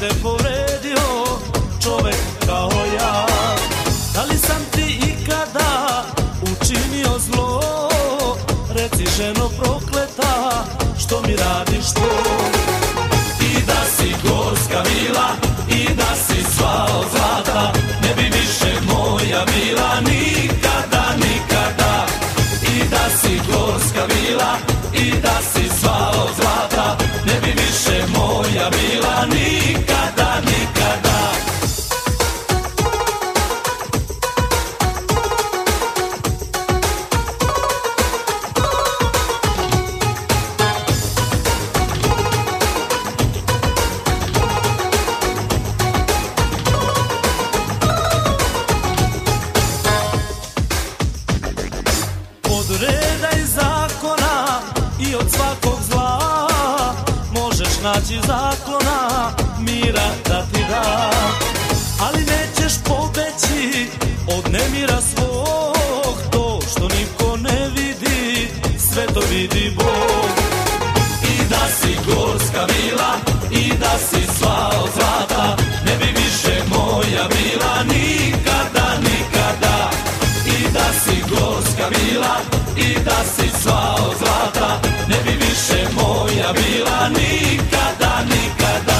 te povredio čovek kao ja? Da li sam ti ikada učinio zlo? Reci ženo prokleta što mi radiš to? I da si gorska vila i da si sva zlata Ne bi više moja bila nikada, nikada. I da si gorska vila i da si više moja bila nikada, nikada. Od reda i zakona i od svakog naći zaklona, mira da ti da. Ali nećeš pobeći od nemira svog. To što niko ne vidi, sve to vidi Bog. I da si gorska vila i da si sva od zlata Ne bi više moja bila nikada, nikada. I da si gorska vila i da si sva od zlata moja bila nikada, nikada.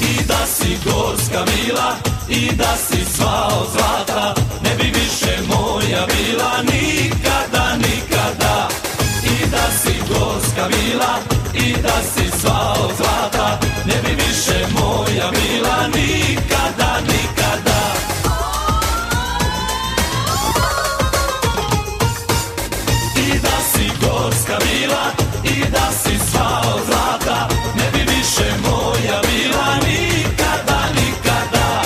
I da si gorska da si sva gorska vila i da si sva od zlata Ne bi više moja bila nikada, nikada. I da si gorska vila i da si sva od zlata Ne bi više moja bila nikada, nikada.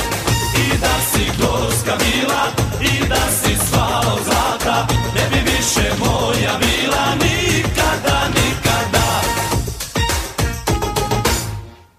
I da si gorska vila i da si sva od zlata Ne bi više moja